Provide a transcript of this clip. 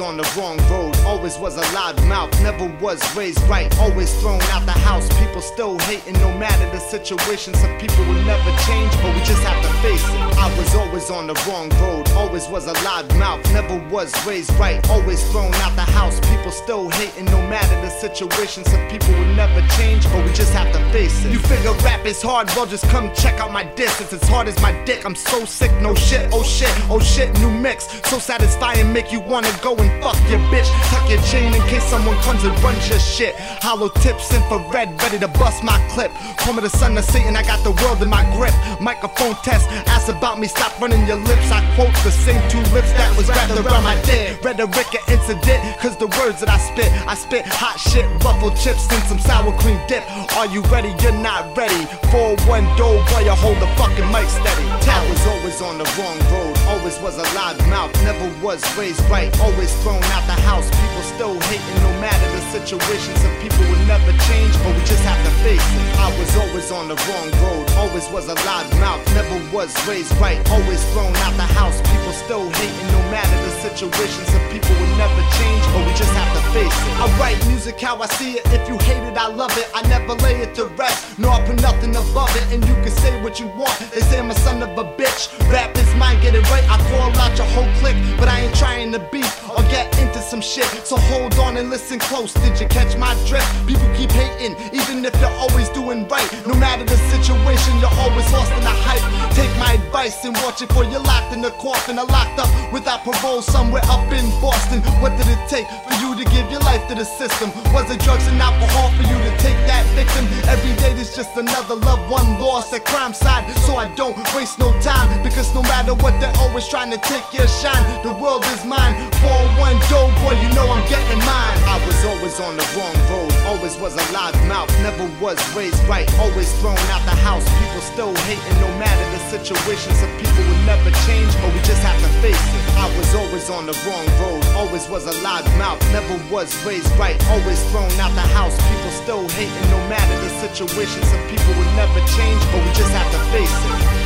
on the wrong road, always was a loud mouth, never was raised right, always thrown out the house. People still hating no matter the situation. Some people will never change, but we just have to face it. I was always on the wrong road, always was a loud mouth, never was raised right, always thrown out the house. People still hating no matter the situation. Some people will never change, but we just have to face it. You figure rap is hard, well just come check out my. It's as hard as my dick. I'm so sick, no shit, oh shit, oh shit, new mix. So satisfying, make you wanna go and fuck your bitch. Tuck your chain in case someone comes and runs your shit. Hollow tips, infrared, ready to bust my clip. Call me the son of Satan, I got the world in my grip. Microphone test, ask about me, stop running your lips. I quote the same two lips that was wrapped around my dick. Rhetoric an incident, cause the words that I spit, I spit hot shit, ruffled chips, and some sour cream dip. Are you ready? You're not ready. 4-1 doe$boy, you hold the fucking mic steady. I was always on the wrong road, always was a loud mouth, never was raised right, always thrown out the house. People still hating no matter the situation. Some people will never change, but we just have to face it. I was always on the wrong road, always was a loud mouth, never was raised right, always thrown out the house. Still hating no matter the situation. Some people will never change, but we just have to face it. I write music how I see it. If you hate it, I love it. I never lay it to rest, no, I put nothing above it. And you can say what you want. They say I'm a son of a bitch. Rap is mine, get it right. I call out your whole clique, but I ain't trying to beef or get into some shit. So hold on and listen close. Did you catch my drift? People keep hating, even if you're always doing right. No matter the situation, you're always lost in the hype. Advice and watch it for you're locked in the coffin or locked up without parole somewhere up in Boston. What did it take for you to give your life to the system? Was it drugs and alcohol for you to take that victim? Every day there's just another loved one lost at crime side, so I don't waste no time. Because no matter what, they're always trying to take your shine. The world is mine. 4-1 dough, boy, you know I'm getting mine. I was always on the wrong road, always was a loud mouth, never was raised right, always thrown out the house. People still hating no matter the situation. Some people will never change, but we just have to face it. I was always on the wrong road, always was a loud mouth, never was raised right, always thrown out the house. People still hating no matter the situation. Some people will never change, but we just have to face it.